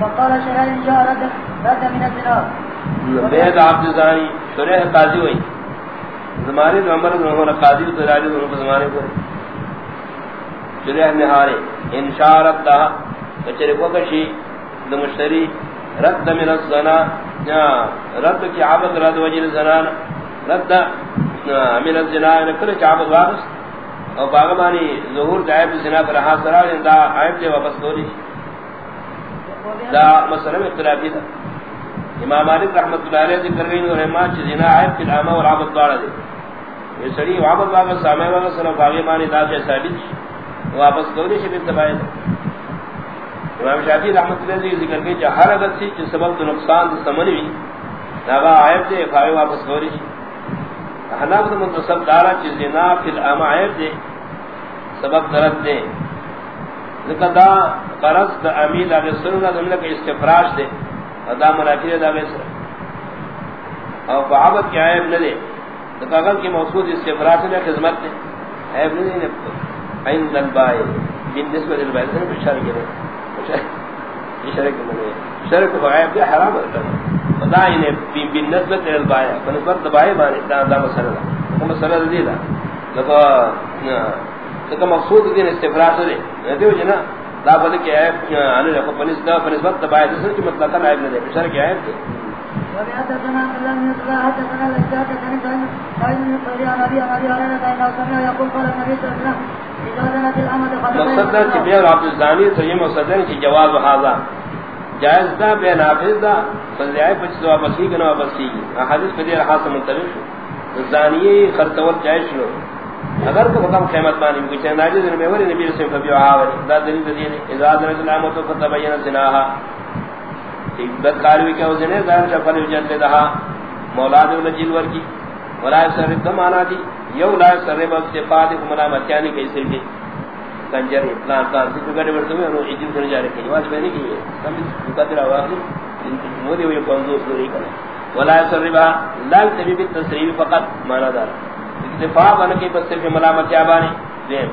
وقال شرعي ان شاء رد رد من الزنا. بيد عبد الزاني شرع قاضي ہوئی. زمانے میں عمر نے ہونا قاضی تو راجی نے زمانے کو شرع نہارے ان شاء رد بچے کو کشی دمشتری رد من الزنا رد کی عبد رد وجل زنا، رد من الزنا یعنی کل عبد واپس. اور باغبانی ظہور غائب زنا پر حاصل ہے دا عیب سے واپس دوری دا مسئلہ میں اختلافی تھا۔ امام مالک رحمۃ اللہ علیہ ذکر گئی اور امام چیز نہ عیب فی العامہ اور عبد دوارا دے۔ یہ سڑی عبد واپس سامع واپس سلام باغی مانی دا سے ثابت۔ واپس دوری سے بھی تباہی امام شافعی رحمۃ اللہ علیہ ذکر گئی کہ ہر اگر سی جس سبب تو نقصان تو سمن بھی دا عیب دے فاوی واپس دوری حناب منتصب دارا چیز نہ فی العامہ عیب دے، سبب درد دے۔ ذکر دا قرص دا امید آگے سرنا دمنا کہ استفراش دے دا منافی دا گے سر اور فعابت کی عیب نہ دے ذکر اگر کی موصود استفراش دے خدمت دے عیب نہ دے این دل بائے جن نسبت دل بائے سر بشار گرے شرک منے شرک کو عیب دے حرام ہے خدا انہیں بن نسبت دل بائے بنسبت دبائے بانے دا دا مسئلہ دا مسئلہ دے دا تو مقصود دین استفراغ دے دیو جنا دا بل کہ ہے ان کو پنس دا پنس وقت باید کی مطلب کا عیب نہ بشر عیب دے مقصد ہے کہ بے عبد الزانی تو یہ مقصد ہے کہ جواز ہذا جائز دا بے نافذ دا فضائے پچ تو واپس کی نہ واپس کی حدیث پہ رہا سے منتبہ زانیہ خرطور جائز شروع اگر کو مقام قیمت مانی بھی چند آجز نے میوری نبی رسول فبیو آوری، دا دلیل دلیل ازاد رجل العامتو فتبین زناها ایک کاروی کیا وزنے ظاہر شفر جلد دہا. مولا مولاد ولجل ورکی. ولا سرب دم آنا دی. یو لا سر سرب اکتفاد کو ملامتیانی کئی سر دی کنجر، پلان پلان سی گڑے ورتو میں انہوں ایجل کرنے جا رکھے واج پہنے کی سب مقدر آواقی موری ہوئی کنزوز دوری کرنے ولا سربا لال تبی بالتصریب فقط، مانا دارا. دفاع بن کے بس صرف ملامت یا بانی دین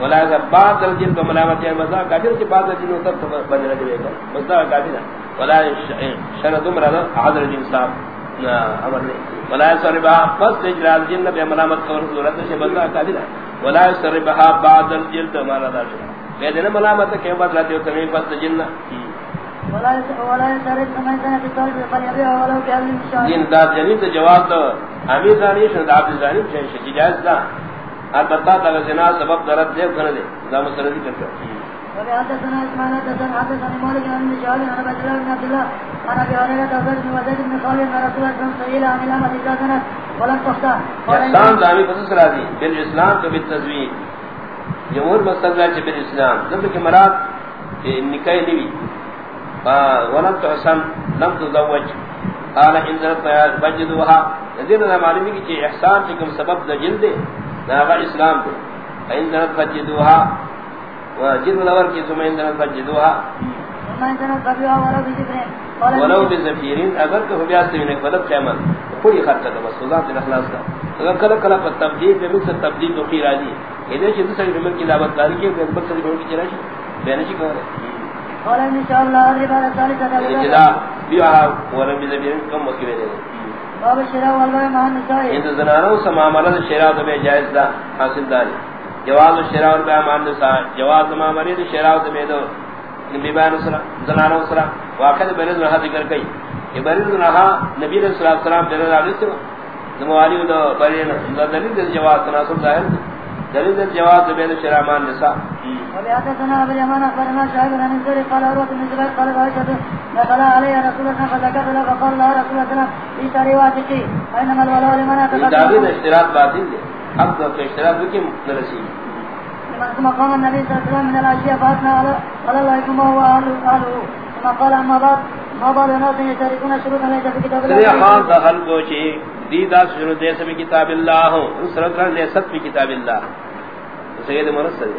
ولا اگر بعض الجن کو ملامت یا مزا کافر کے بعض الجن ہوتا تو بدل دے گا مزا کافر ولا شرط مراد حاضر الانسان امر نے ولا سربا پس اجرا الجن بے ملامت کو صورت سے بندہ کافر ولا سربا بعض الجن تو مانا دا کہ دین ملامت کے بعد رہتے ہو تمہیں پس جن ولا ولا جن دا جنین تو جواب تو امیر زانی شد عبد زانی شد شد جائز دا البتہ تا زنا سبب درد دے کنے دے دا مسئلہ دی کرتا اسماعيل حدثنا مالك عن عن عبد الله بن عبد الله عن ابي هريره عن وزيد بن خالد عن رسول الله صلى الله عليه وسلم عن اذا كانت ولم اسلام دامی راضی بالاسلام تو ہے بالاسلام جبکہ مراد نکاح نہیں ولم تحسن لم تزوج قال ان ذرت بجدوها ندین نہ معلومی کی کہ احسان کے کم سبب دا جلد نہ اسلام دے ان ذرت بجدوها وجد لور کی سمے ان ذرت بجدوها ولو بزفیرین اگر کہ ہو بیاست میں فلب قیمت کوئی خرچہ تو بس ذات الاخلاص کا اگر کلا کلا پر تبدیل میں سے تبدیل تو خیر راضی ہے یہ جو سے مل کی دعوت داری کے اوپر سے کی چرا بیان چھ کہہ رہے قال ان شاء الله ادري بعد ذلك ابتداء بها ولم يذبين كم وكيل باب الشراء والبيع مع النساء ان زنانو سما شراء تو جائز دا، حاصل دار جواز الشراء والبيع مع النساء جواز ما مرد شراء تو دو۔ نبی بیان سرا زنانو سرا واقع بنز رہا ذکر کئی۔ کہ بنز رہا نبی صلی اللہ علیہ وسلم دل علیہ وسلم نموالی دو برین دلیل جواز تناسب ظاہر دلیل جواز بین شرامان نساء وبيات سنا ابي يمان اخبرنا شاهد عن الزهري قال اروى بن زبير قال عائشة دخل علي رسول الله فذكر له فقال له رسول الله في ساري واثقي فانما الولاء لمن اتقى داغين اشتراط باطل دي حق اشتراط بكم نرسي ثم قام النبي صلى الله عليه وسلم من الاشياء فاثنى على الله ثم هو اهله ثم قال اما بعد ما بعد الناس يشاركون شروطا ليس في كتاب الله سريع خان دخل کوچی دیدہ شروع دے سب کتاب اللہ. ہوں رہا لے سب کتاب اللہ. سید مرسل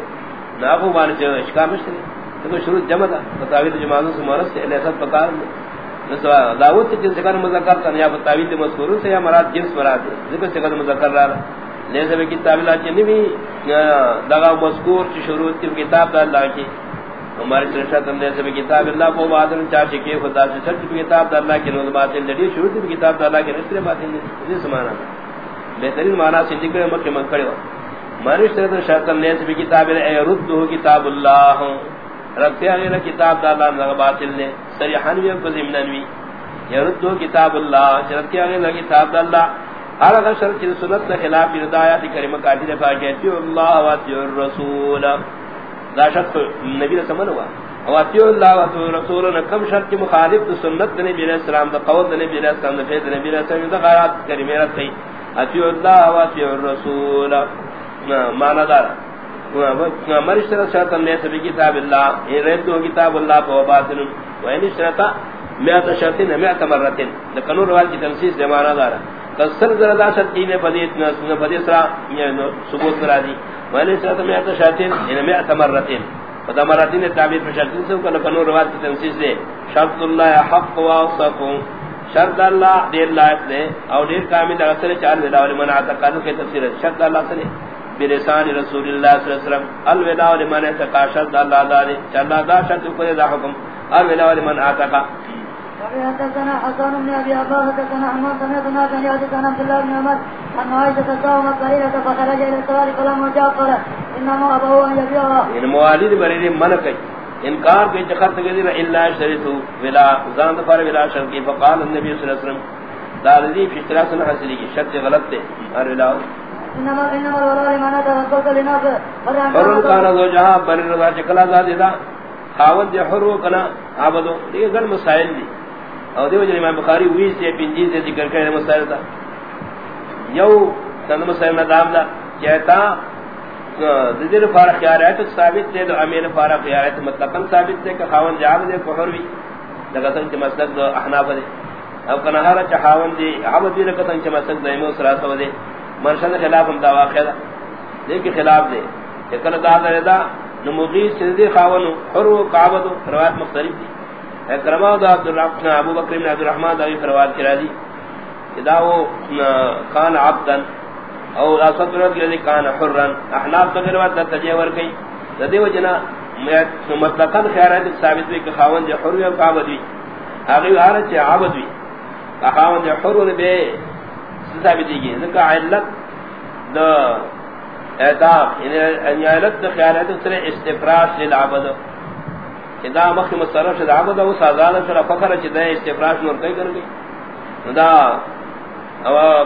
ناقو بان چ اشکا مشری تو شروع جمع تھا فتاوی تو جماعت سے مرس سے ایسا پکار نسوا دعوت جن سے کر مذکر تھا یا فتاوی تے مذکور سے یا مراد جنس مراد ہے ذکر سے کر مذکر رہا لے سے کتاب اللہ چنی بھی دغا مذکور کی شروع کی کتاب اللہ کی ہماری سرشت اندر سے کتاب اللہ کو بادل چار چکے خدا سے سچ کتاب اللہ کے نوز باطل لڑی شروع تھی کتاب اللہ کے نسل باطل لڑی سمانا بہترین معنی سے ذکر مکہ من کھڑے ہو ہماری سرشت اندر سے کتاب اے رد ہو کتاب اللہ۔ رکھتے ہیں کتاب دا اللہ نہ باطل نے سریحان بھی کو ضمن بھی۔ رد ہو کتاب اللہ۔ رکھتے آگے ہیں کتاب دا اللہ۔ ہر اگر شرط سنت کے خلاف ہدایت کریم کا دفاع کہتی اللہ و اتیو الرسول۔ دا شرط نبی نے سمجھ ہوا۔ او اتی اللہ و رسول نے کم شرط کی مخالف تو سنت نبی علیہ السلام دا قول نبی علیہ السلام دا فید نبی علیہ السلام دا غیرات کریمی رات کئی اتی اللہ و اتی الرسول۔ معنی دارا مرش طرح شرط نے سبی کتاب اللہ، یہ رہتو کتاب اللہ پا باطن و اینی شرطا میعت شرطین میعت مرتین لکنور روال کی تنسیس دے معنی دارا کسر زردہ شرطین پدیت پدیسرا ثبوت کرا دی. ولی ساتھ میں تو شرطین ان میں تمرتین فدا مرتين تعبیر پر شرطین سے کلا کنو روایت کی تنسیز دے. شرط اللہ حق و صفون شرط اللہ دیر لائق دے او دیر کامل اثر چار ودا لمن اعتقاد کے تفسیر شرط اللہ سے برسان رسول اللہ صلی اللہ علیہ وسلم الوداع لمن اعتقاد شرط اللہ دار چلا دا شرط کو دا حکم الوداع لمن اعتقاد حدثنا حسن بن ابي عباس حدثنا عن سمعت ناس حدثنا عبد الله بن عمر ان عائشه تساوم قليلا فخرج الى السوار فلما جاء قال انما ابوه ان يبيعها ان موالد بريد من كي انکار کے چخرت کے دین الا شریتو ولا زان فر ولا شر کی فقال النبي صلی اللہ علیہ وسلم دارذی فی اشتراس حاصل کی شرط غلط تھے اور ولا انما انما الولاء لمن توكل لناس. اور کان دو جہاں بر رضا چکلا زادہ خاوند دے حر کنا عبادو یہ گن مسائل دی اور دیو جن امام بخاری ہوئی سے پنجی سے ذکر کرے مسائل تھا یو تن مسائل نظام دا کہتا ذکر فارق تو ثابت ہے تو امین فارق تو مطلقاً ثابت ہے کہ خاون جاب دے کفر بھی لگا سن کہ مسلک دو احناف دے اب کنہارا چاہاون دے عبد بھی لگا سن کہ مسلک دو امو سراسو دے مرشد خلاف ہم دا واقع دا دیکھ خلاف دے۔ کہ دا دا دا نمغیز چیزی خاون حر و قابد روایت مختلف دی۔ اکرما دا عبد ابو بکر بن عبد الرحمن دا فرواد کرا دی۔ اذا وہ کان عبدا او اسد رضی اللہ کان حرا احناف تو روایت دا تجیور کئی ردی وجنا مطلقاً خیرات ثابت بھی کہ خاون جو حر و عبد بھی اگے ہر چ خاون جو حر و بے ثابت ذکر علت یعنی یعنی دا علت خیالات سر استفراش للعبد دا مصرف شد عبد او استفراش نور کئی کر گئی دا او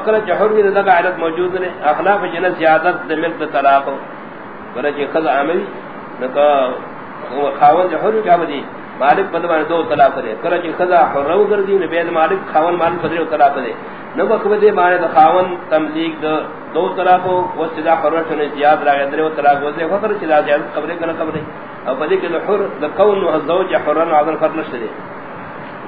دا موجود نے اخلاف جن زیادت دے ملک طلاق خاون مالک بدوان دو طلاق دے کل چ خذ حرو کر دی نبی مالک خاون مالک بدر طلاق دے نو بکو دے مارے دا خاون تملیک دو دو طلاق و سدا حرت نے زیاد را اندر و طلاق دے فخر چ دا زیاد قبر کنا قبر او بدی کہ حر لکون الزوج حرن عذر فرض نشتے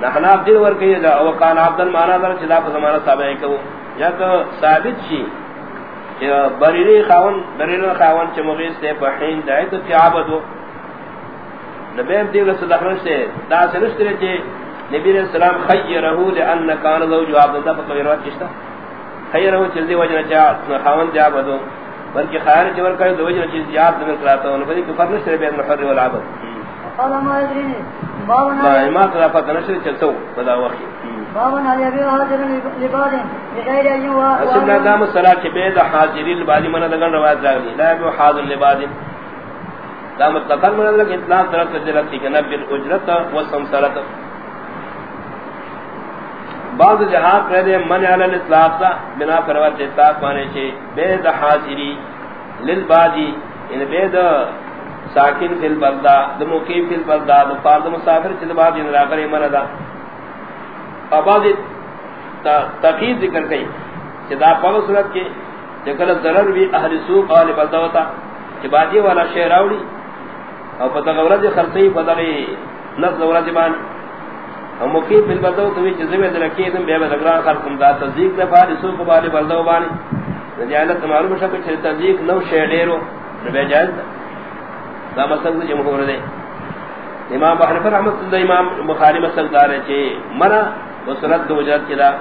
نحنا دل ور کہ دا، او کان عبد المانا در چلا کو زمانہ ثابت ہے یا کہ ثابت شی کہ بریری خاون بریری خاون چ مغیث سے بہین دای تو کیا عبادو نبی ام دیگر صلی اللہ علیہ دا سرشترے چے نبی علیہ السلام خیرہ لئن کان زوج عبد دا بقویرات کشتا. خیرہ چلدی وجنہ چاہ خاون دیا عبادو بلکہ خیر چور کرے دو وجہ چیز یاد میں کراتا ہوں بلکہ کفر نشر بین محر والعبد. قال ما يدريني بابنا ما طرفا نشر چلتو بدا وقت بابنا هل يبيع هاجر لباد بغير أن يوا اصل نظام الصلاة کے بید حاضری لبادی من لگن روایت راگلی لا يبيع حاضر لبادی دا مطلقا من لگن اطلاع طرف دلتی کہ نبی الاجرت والسمسرت بعض جہاں کہہ دے من علی الاطلاق تا بنا پروت اطلاق مانے چھے، بید حاضری للبادی ان یعنی بید ساکن فی البلدہ، دو مقیم فی البلدہ، دو پارد مسافر چل بعد ان یعنی راکر ایمان دا بعض تقید ذکر کئی کہ دا پاو صورت کے جکل ضرر بھی اہل سوق آل بلدہ ہوتا کہ بادی والا شہر آوڑی اور پتہ غورت خرطی پتہ غی نفس غورت بانی ہم مقیم فی البلدہ تو وچ زمے درکی تم بے بدگران خلقم دا تصدیق دے بار سو کو بار بلدہ بانی. رجالت معلوم شک چھ تصدیق نو شیڈیرو نبی جائز دا مسئلہ جمہور جی دے. امام بحر رحمت اللہ امام بخاری مسئلہ دار ہے کہ مرا وصلت دو وجہت کلا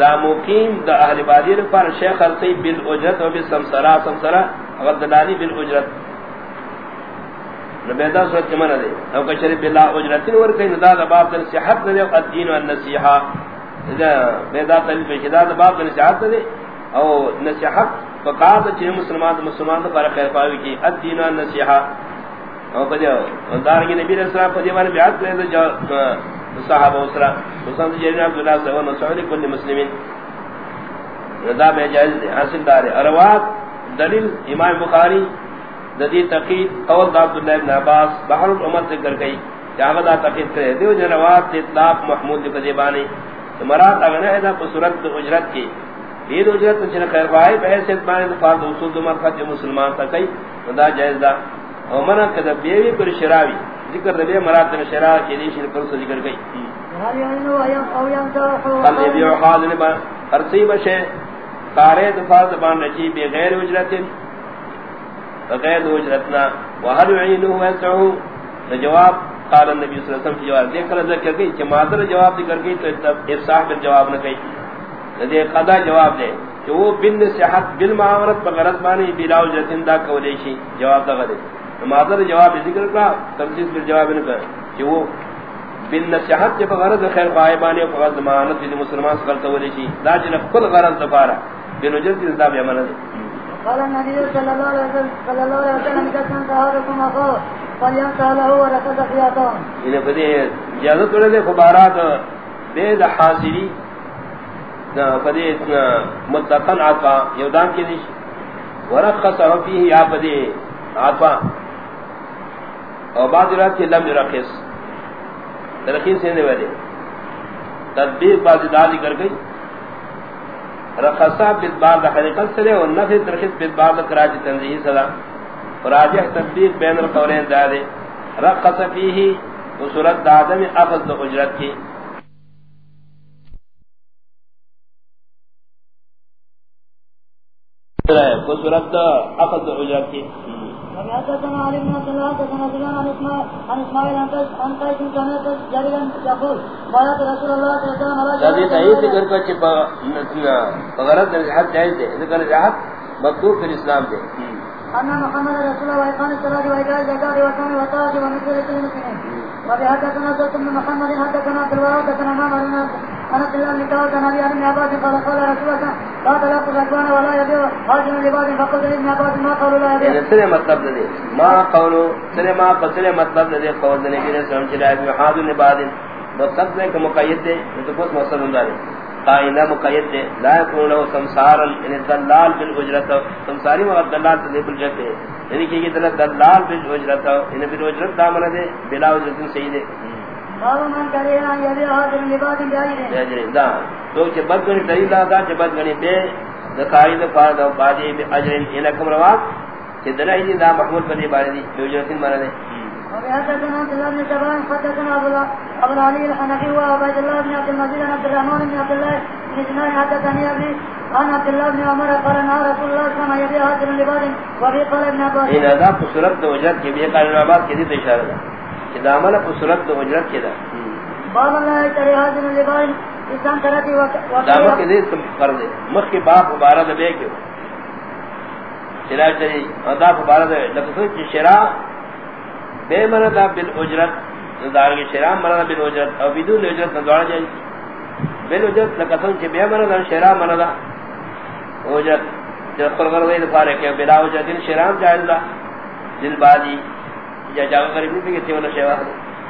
دا مقیم دا اہل بادی پر شیخ القی بالاجرت و بالسمسرہ سمسرہ اگر دلالی بالاجرت نبیدا صورت کے منع دے او کشری بلا اجرتن ور کہیں دا باب در صحت دے الدین والنصیحہ اذا بیدا تل پہ شدا باب در صحت دے او نصیحت فقات چھ مسلمان مسلمان پر خیر پاوی کی الدین والنصیحہ او کدی دار کی نبی رسول اللہ پدی والے بیعت کرے جو صحابہ اسرا حسن جیرین عبداللہ صلی اللہ علیہ وسلم کل مسلمین. رضا بے جائز دے حاصل دار اروات دلیل، امام بخاری ندی تقید قول دا عبداللہ ابن عباس بحر الامت ذکر گئی جاغد دا تقید کرے دیو جنوات اطلاق محمود دی بانی مرات اغنہ ہے دا پسورت اجرت کی دید اجرت چنہ خیر بائی بحیثیت بانی دفار دا اصول دو مرخط جو مسلمان تا کئی دا جائز دا او منع کدب بیوی پر شراوی. ذکر دا بے مرات دا شراو کی دیشن پر سو ذکر گئی قل ابیع خاضر با ارسی بشے کارے دفار دبان رجی بغیر اجرت فقید وجرتنا وهل يعينه ويسعه؟ جواب قال النبي صلى الله عليه وسلم کی جواب، دیکھ کر ذکر کی کہ مادر جواب ذکر کی تو افصاح پر جواب نہ کہی۔ دے قضا جواب دے، کہ وہ بن صحت بالمعاملت بغرض مانی، بلا وجرتن دا کولیشی جواب دا غدے مادر جواب ذکر کا تفصیل پر جواب نہ کر، کہ وہ بن نصیحت کے بغرض خیر غائبانی اور بغرض ضمانت بھی مسلمان سے کرتا ولیشی دا جن کل غرض دفارا بن وجرتن دا بھی عمل ہے قال النبي صلى الله عليه وسلم صلى الله عليه وسلم اذا كان صاحبكم اخوه فلينسى له وركض خياطه انہیں فدی اجازت کرے خبارات بے دا حاصلی فدی متقن عطا یودان کی دیش ورقصه فيه یا فدی عطا. اور بعض رات کی لم رخص ترخیص سے والے تدبیر بعض دادی کر گئی رخصہ بدبار دا حقیقت سرے اور نفی ترخص بدبار دا کراج تنزیحی صدا راجح تطبیق بین القولین دادے. رخص فیہی وصورت دا آدم اخذ دا اجرت کی. وصورت دا اجرت کی حدثنا علي بن عبد الله حدثنا سفيان عن اسماعيل عن اسماعيل عن قيس سمعت جريرا يقول قالت رسول الله صلى الله عليه وسلم جدي صحیح ذکر کو چھ بغرض حد جائز ہے ذکر جہاد مکتوب فی اسلام دے ان محمد رسول الله محمد حدثنا عبد الوهاب حدثنا بن عن عبد الله بن داود عن عباس قال قال رسول الله لا تلقوا الزكوان ولا يبيع حاجم لباد فقلت لابن عباس ما قالوا لا يبيع یعنی مطلب دے ما قولو سرے ما قسرے مطلب دے قول دے نبی نے سلام چلا ابن حاضر لباد مطلب دے کہ مقید دے۔ تو بہت مقصد ہوں دارے قائنہ مقید دے۔ لا يكون له سمسارا یعنی دلال بالاجرت سمساری وقت دلال تدے بالاجرت ہے یعنی کہ یہ دلال بالاجرت یعنی بالاجرت دامنہ دے، بلا اجرت صحیح تو کہ بد گنی دلیل دا کہ بد گنی بے دکھائی دا فارد و بادی بے اجرین انکم رواد کہ دلائی دا محمول پر دی بارے دی جو جرسین مانا دے۔ وبحدثنا عبد الله بن سبان حدثنا ابو العلي الحنفي وعبد الله بن عبد المجيد بن عبد الرحمن بن عبد الله بن سنان حدثني ابي عن عبد الله بن عمر قال نهى رسول الله صلى الله عليه وسلم يبيع حاجر لباد وفي قال ابن عباس۔ ان ادا صورت دو وجرت کے بھی قانون آباد کی دی اشارہ دا کہ دامن صورت دو وجرت کے دا. باب الله يشتري حاجر لباد اسلام ترتي دامن کے دی تم کر دے. مخ کے باپ مبارک بے کیوں شرا چری ادا مبارک لفظ شرا بے مردا بالاجرت دار کی شرا مردا بالاجرت او بدون اجرت دوڑ جائے بالاجرت لقسم کہ بے مردا شرا مردا اجرت جو قرغر وے دفارے کہ بلا اجرت شرام جائز دا دل بادی یا جاگا قریب نہیں کہ تیونا شیوا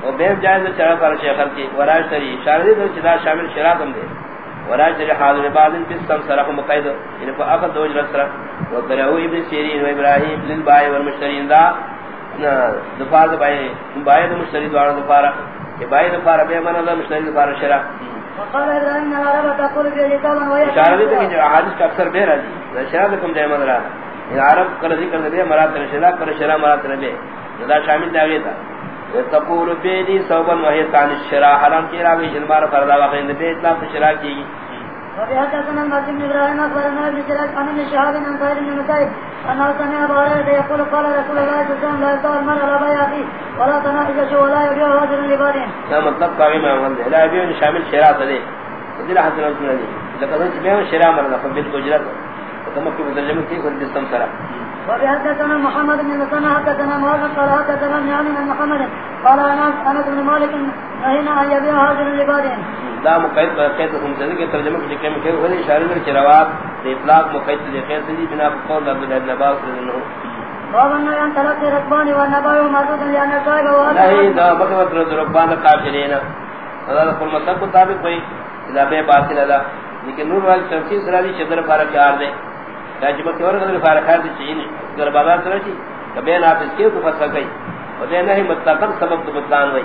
او بے جائز چرا پر شیخر کی وراج تری شاردی تو چدا شامل شرا کم دے وراج تری حاضر بعدن پس کم سرح مقید. یعنی کو اخذ دو اجرت سرح وقرہو ابن سیرین و ابراہیم للبائی والمشترین دا. دفار دبائی بائی دا مشتری دوارا دفارا کہ بائی دفارا بے منا دا مشتری دفارا شرا وقال ابراهيم ان العرب تقول ويحكم اشارہ بھی کہ حدیث کا اکثر بے راضی شرا لکم دے من رہا ان عرب کر ذکر دے مراد شرا کر شرا مراد نبی دا شامل دا گیا تقول بيدي صوبا كان الشراء۔ حرام کی راوی جنبار فردا واقع نبی اطلاق شراء کی۔ وبحدثنا المسلم بن ابراهيم اخبرنا ابن سراج عن ابن شهاب عن طاهر بن مسعود انه سمع ابا هريره يقول قال رسول الله صلى الله عليه وسلم لا يزال المرء على بيع اخيه ولا تنافس ولا يبيع رجل لباد نا مطلب قاوی میں عمل دے لا بیون شامل شراء دے۔ دل حسن رسول اللہ لقد انت بیون شراء مرنا فبیت اجرت تمکہ مترجمہ کی بستم سرا. وبحدثنا محمد بن مسنى حدثنا مواد قال حدثنا نعم بن محمد قال انا انا بن مالك نهينا ان يبيع هذا اللباد دا مقید پر قید ہم سے کہ ترجمہ کی کہ میں کہ وہ اشارہ کر کہ روات اطلاق مقید سے قید سے بنا قول عبد الله بن عباس رضی اللہ عنہ باب ان ان تلقي ركبان والنبي ومردود لان صاحب نہیں دا بکوت رکبان قافلین هذا کل مطلب مطابق بھئی اذا بے باطل ادا لیکن نور والی تفسیر سرا چدر فارق یار دے کہ جبکہ اور قدر فارق ہے چین گر بازار سرا چی؟ کبے نا اس کے تو فسا گئی اور دے نہیں متقن سبب تو بتلان ہوئی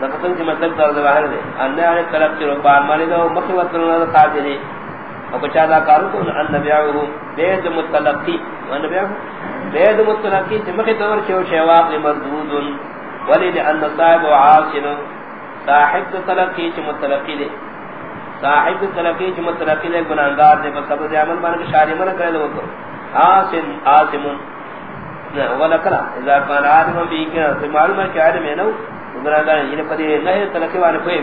نقصان کی مطلب تو ظاہر ہے ان نے طرف سے رکبان مانے دو مخوت نہ قاضی نے اور بچا دا کارو تو ان نبیعہ بید متلقی ان نبیعہ بید متلقی چمخی طور شو شواق مردود ولی لأن صاحب عاصر صاحب تلقی چ متلقی دے صاحب تلقی چ متلقی دے گناہگار دے، بس ابو عمل مان کے شاری من کرے لو تو عاصم عاصم نہ ولا کلا اذا كان عالم بھی کہ معلوم ہے کہ عالم ہے نو۔ گناہگار یہ یعنی پدی نہیں تلقی والے کوئی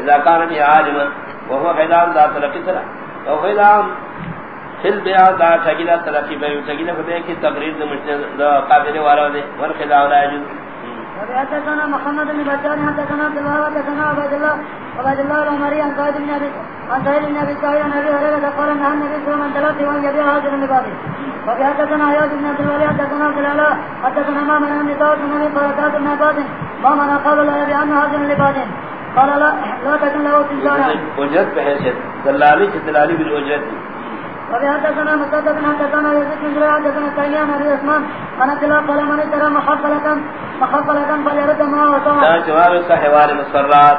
اذا كان بھی عالم وهو حیدان ذات تلقی ترا۔ او حیدان فل بیا دا تگیلا تلقی بے تگیلا بے کی تقریر دے مجھ قابل والا دے۔ ور خدا ولا يجوز وحدثنا محمد بن بشار حدثنا عبد الله حدثنا عبد الله عبد الله العمري عن قائد بن ابي عن سهيل بن ابي سعيد عن ابي هريره قال ان النبي صلى الله عليه وسلم وان يبيع هذا النبات وحدثنا عياض بن عبد الولي حدثنا عبد الله حدثنا ما من ان داود بن ابي قال بن عباد ما من قال لا يبيع عن هذا النبات قال لا لا تكن له تجاره اجرت بحیثیت دلالی چ دلالی بالاجرت وبحدثنا مسدد حدثنا يزيد بن زريع حدثنا سيان ابي عثمان انا كلا قال من ترى محفلة محفلة فليرد ما وسوى دا جواب صحوال مسرات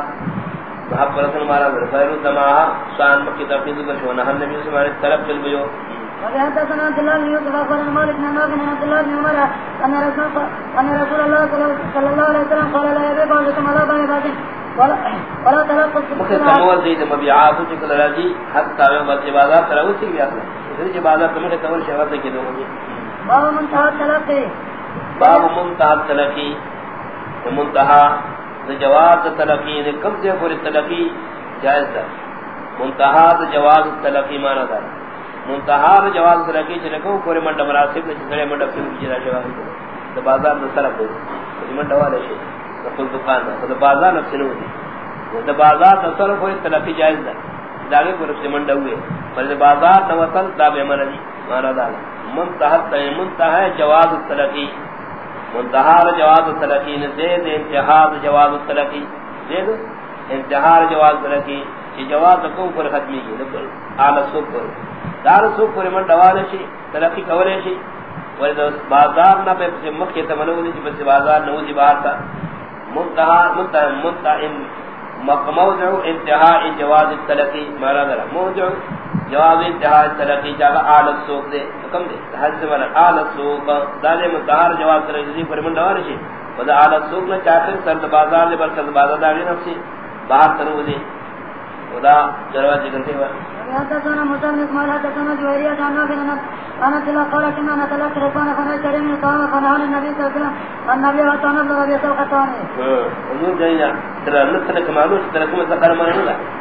محفلة مارا فليرد دماها شان مکی تفیض بشونا ہم نبی سے ہمارے طرف چل بیو۔ وبحدثنا عبد الله بن يوسف اخبرنا مالك بن نافع عن عبد الله بن عمر ان رسول ان رسول الله صلى الله عليه وسلم قال لا يبيع بعضكم على بيع بعض. ولا تلقوا مکہ تمول دید مبیعات چکل راجی حتی آوے بات عبادات تراؤ سی بھی آخر اس عبادات تمہیں تمول شہوات کی دو مجھے۔ باب منتهى تلقي باب منتہا تلقی منتہا جواز تلقی نے کم سے پوری تلقی جائز دا منتہا جواز تلقی مانا دا منتہا جواز تلقی چلکو پوری منڈا مناسب نے چکڑے منڈا پھر جنا شواز تو بازار میں سرک ہو منڈا والے شے تو دکان دا تو بازار نفس نے ہوتی تو بازار تصرف ہوئی تلقی جائز دا داغے کو رفت منڈا ہوئے پر بازار نوصل دا بے مانا دی مانا دا منتہا منتہا جواز تلقی منتہار جواز التلقی زید انتہار جواز التلقی زید انتہار جواز التلقی چی جواز کو پر ختمی کی نکل آل سوک پر دار سوک پر من دوالے شی تلقی کولے شی ورد بازار نہ پہ پسی مکھی تمنو دی چی پسی بازار نو دی باہر تا منتہار منتہار منتہار موضع انتہاء جواز التلقی مانا درہ موضع جواز انتہاء التلقی جاگا آل السوق دے کم دے۔ حضرت وانا آل السوق دالے متحار جواز التلقی پر من دوار شی ودا آل السوق نا چاکر سرد بازار دے بر سرد بازار داگی نفسی باہر تنو دے۔ ودا جرواز جگنتے ہوئے حدثنا مسلم اسماعيل حدثنا جويرية عن نافع أنا تلا قال كنا نتلقى ربنا فنشتري من الطعام فنهان النبي صلى الله عليه وسلم۔ النبي حتى نبلغ بيسوق الثاني حضور جاينا ترى نتلك معلوش ما نلا ان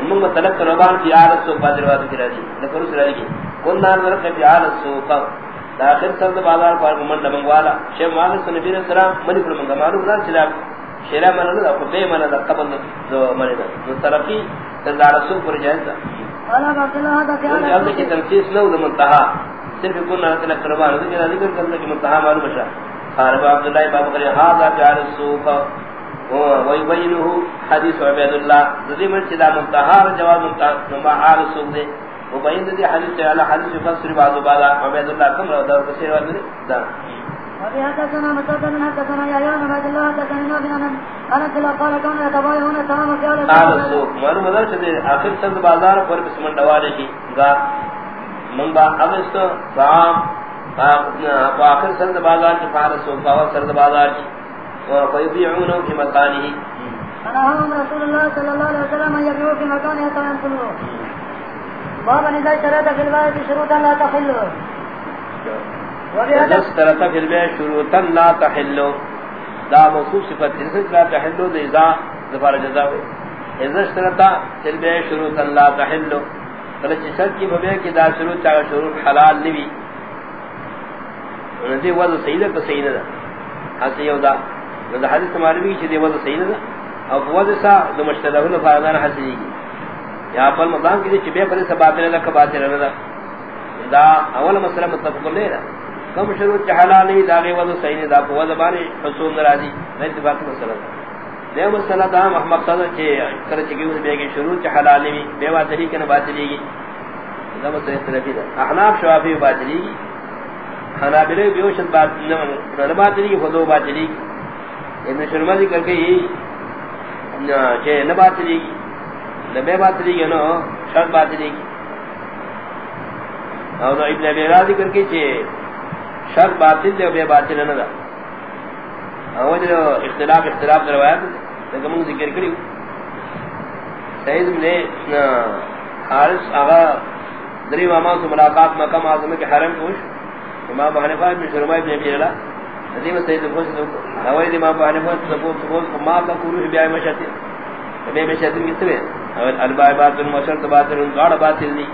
من تلك ربان في عالم سوق بعد رواد کی راضی۔ نکرو سرائی كنا نتلقى في عالم سوق داخل سرد بازار پر من منگوالا۔ شیخ مالک صلی اللہ علیہ وسلم منی پر منگا۔ معلوم نہ چلا۔ شیرا من نہ کو بے من نہ قبل جو منی نہ ترقی تدار سوق پر جائے في اور جبکہ تنسیس نو منتہا۔ صرف کنا تلک ربان ذکر ذکر کرنے کی منتہا معلوم ہے۔ قال عبد الله باب کرے هذا جار السوق ويبينه حديث عبد الله ذي من سلا منتهى جواب منتهى ما حال السوق دے وبين ذي حديث على حديث فسر بعض بعض عبد الله كم رو دار كثير والد دا وفي حدثنا مسدد حدثنا يا يا عبد الله حدثنا بن انا كلا قال كون يتبايعون تمام قال قال السوق معلوم ہے کہ اخر سند بازار پر قسم ڈوالے کی گا من با اوست سام آخر سند بازار کی فارس سوق بازار کی ويبيعونه في مكانه. فنهاهم رسول الله صلى الله عليه وسلم يبيعوا في مكانه حتى ينقلوه بابا في البيع شروطا لا تحل. اشترط في البيع شروطا لا تحل. دا موصوف صفت. جنس لا تحل اذا اشترط في البيع شروطا لا تحل. فلچ شرط کی ببیع کی دا شروط چاہا شروط حلال نبی. وضع صحیح دا دا. دا حدیث وضع دا او وضع سا دو مشتدہ فارغان حسنی کی یا پر مقام کی چھ بے پر سباتر لک باتر دا دا اول مسئلہ متفق لے دا کم شروع چھ حلال نہیں دا غی وضع صحیح دا کو وضع بانی حصول نرازی دا اتفاق مسئلہ دا دے مسئلہ دا مقصد چھ کرچ کی بے کی شروع چھ حلال نہیں بے واتری کنا باتری کی دا مسئلہ اختلافی دا احناف شوافی باتری کی حنابلہ بیوشت بات نہ باتری کی خودو باتری کی ابن شرما ذکر کے چھے، نہ لبے گی شرط گی اور ابن ابی راضی کر کے چھے، شرط باطل دے بے باطل نہ دا. اور جو اختلاف اختلاف دروایت لیکن من ذکر کریو سید نے حارس آغا دری ماما سے ملاقات مقام آزمہ کے حرم کوش امام حنفہ ابن شرمائی ابن ابی راضی ندیم سید الخوش ہوائی امام حنفہ سبوت سبوت ما تقولو بیائی مشاتی. بے مشاتی کتنے اور الباء باطل مشرط باطل قال باطل دی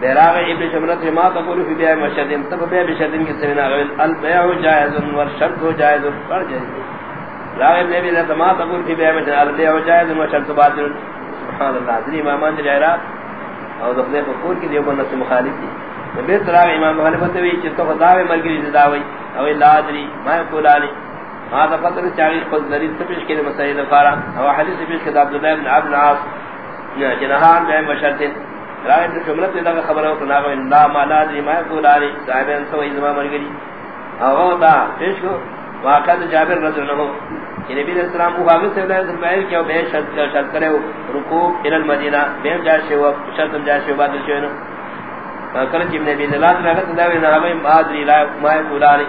بیراغ ابن شمرت ما تقول في بيع مشهد تب بيع بشهد کے سنا البيع جائز والشرط جائز پر جائز. لا ابن ابي لا ما تقول في بيع مشهد البيع جائز والشرط باطل سبحان الله ذی امامان دی جائرات اور دخلے قول کی دیو بنت مخالف دی نبی طرح امام مخالفت وی چتو خداوی مرگی زداوی او لا ادری ما يقول علی هذا فتر چاغی خود دلیل تپش کے مسائل فارا او حدیث پیش کے عبد الله بن عبد العاص. جنہان بے مشرط رائے تو جملت لگا خبر ہو کنا کہ لا ما لا دی ما کو لاری صاحب ان سو ازما مر گئی او دا پیش کو. واقعہ جابر رضی اللہ عنہ. کہ نبی علیہ السلام کو واقع سے اللہ فرمائے کہ بے شرط کا شرط کرے رکوع الى المدینہ. بے جا شو شرط جا شو بعد شو نو کل جب نبی اللہ تعالی کا دعوی نہ ہمیں مادری لا ما کو لاری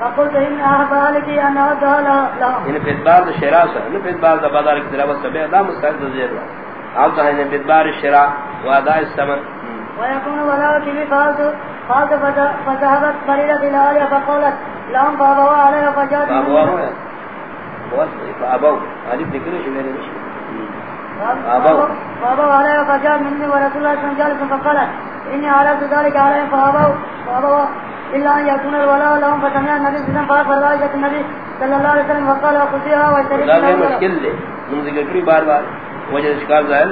فقلت ان احبال کی ان احبال لهم ان فدبار دا شراء سا ان فدبار دا بازار کی طرح سبے دا مستقد زیر آپ تو ہیں بدبار الشراء واداء الثمن ويكون ولا كبي فالت فالت فذهبت فريدة إلى آلية فقالت لهم فأبوا عليها فجاءت فأبوا عليها فأبوا عليك ذكر شو غير مش فأبوا فأبوا عليها فجاءت مني ورسول الله صلى الله عليه وسلم فقالت إني عرفت ذلك عليهم فأبوا فأبوا إلا أن يكون الولاء لهم فسمع النبي صلى الله عليه وسلم فأخبر ذلك النبي صلى الله عليه وسلم فقال وخذيها واشتريت لا مشكل لے من ذکر کری بار بار وجہ اشکال ظاہر۔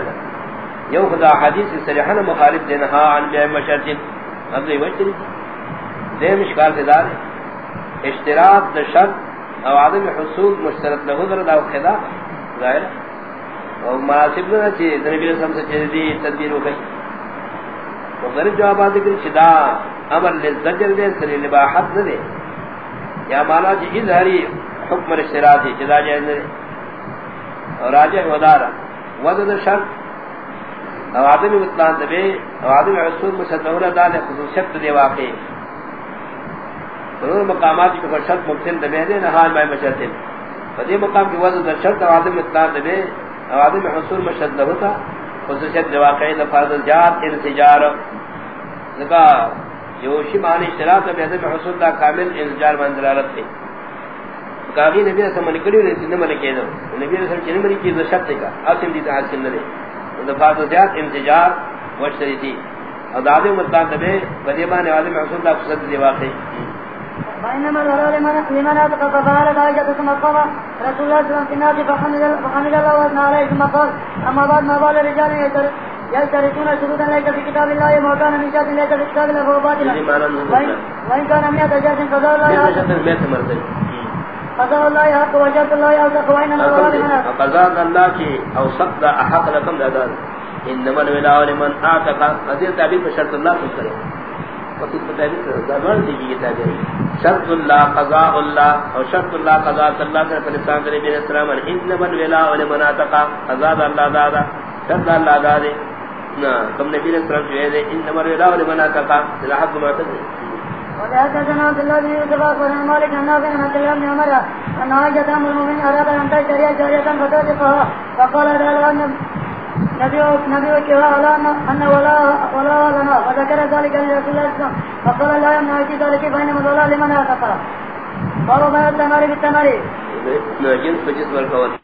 یو خدا حدیث صریحا مخالف دینہا عن بیع مشرط اگلی وجہ دے مشکال سے دار اشتراط دا شرط او عدم حصول مشترط لہو در دا خدا ظاہر۔ اور مناسب نہ نبی چیز دی تدبیر ہو گئی تو غریب جوابات ذکر چدا امر للزجر دے سری لباحت دے۔ یا مانا جی اظہری حکم اشتراطی چدا جائز دے۔ اور راجع ودارا وزن شرط۔ او عدم اطلاع دبے او عدم عصور مشدہور دال خصوصیت دے واقع۔ ضرور مقامات کی پر شرط مبتل دبے دے نحال بائی مشرطن فدی مقام کی وزن شرط او عدم اطلاع دبے او عدم عصور مشدہور تا خصوصیت دے واقع لفرد جات انسجار لکا یوشی معنی اشتراط دبے عدم حصول دا کامل انزجار انسجار منزلالت تے کاغی نبی رسول من کڑی رہی نہ کے دو نبی رسول چنے من کی شرط کا اصل دی حاصل نہ دے دفعات زیاد انتجار وشتری تھی اور دادے مطلع دبے بدیبان عالم حسن اللہ قصد دی واقعی بينما الولاء لمن أتقى ففعل عائشة ثم قام رسول الله صلى الله عليه وسلم فحمد الله وأثنى عليه ثم قال، أما بعد ما بال رجال يشتركون شروطا ليس في كتاب الله وما كان من شرط ليس في كتاب الله فهو باطل وإن كان مئة الله الله حق. الله لمن قضاء الله دا لكم الولاء لمن پر شرط اللہ وقت یہ تعبیر شرط اللہ قضاء اللہ اور شرط اللہ قضاء اللہ فلسطان نبی علیہ السلام. انما الولاء لمن اعتق. قضاء اللہ دا شرط اللہ دا تم نبی علیہ السلام جو ہے انما الولاء لمن اعتق الحق ما تدري وحدثنا عبد الله بن يوسف اخبرنا مالك عن نافع عن عبد الله بن عمر أن عائشة أم المؤمنين أراد أن تشتري جارية فتوجفها فقال لا نبي نبي ولا أن ولا ولا لنا فذكر ذلك لرسول الله صلى الله عليه وسلم۔ فقال لا يمنع في ذلك فإنما الولاء لمن أتقى بابا ما يتماري بالتماري جنس بجسم الكون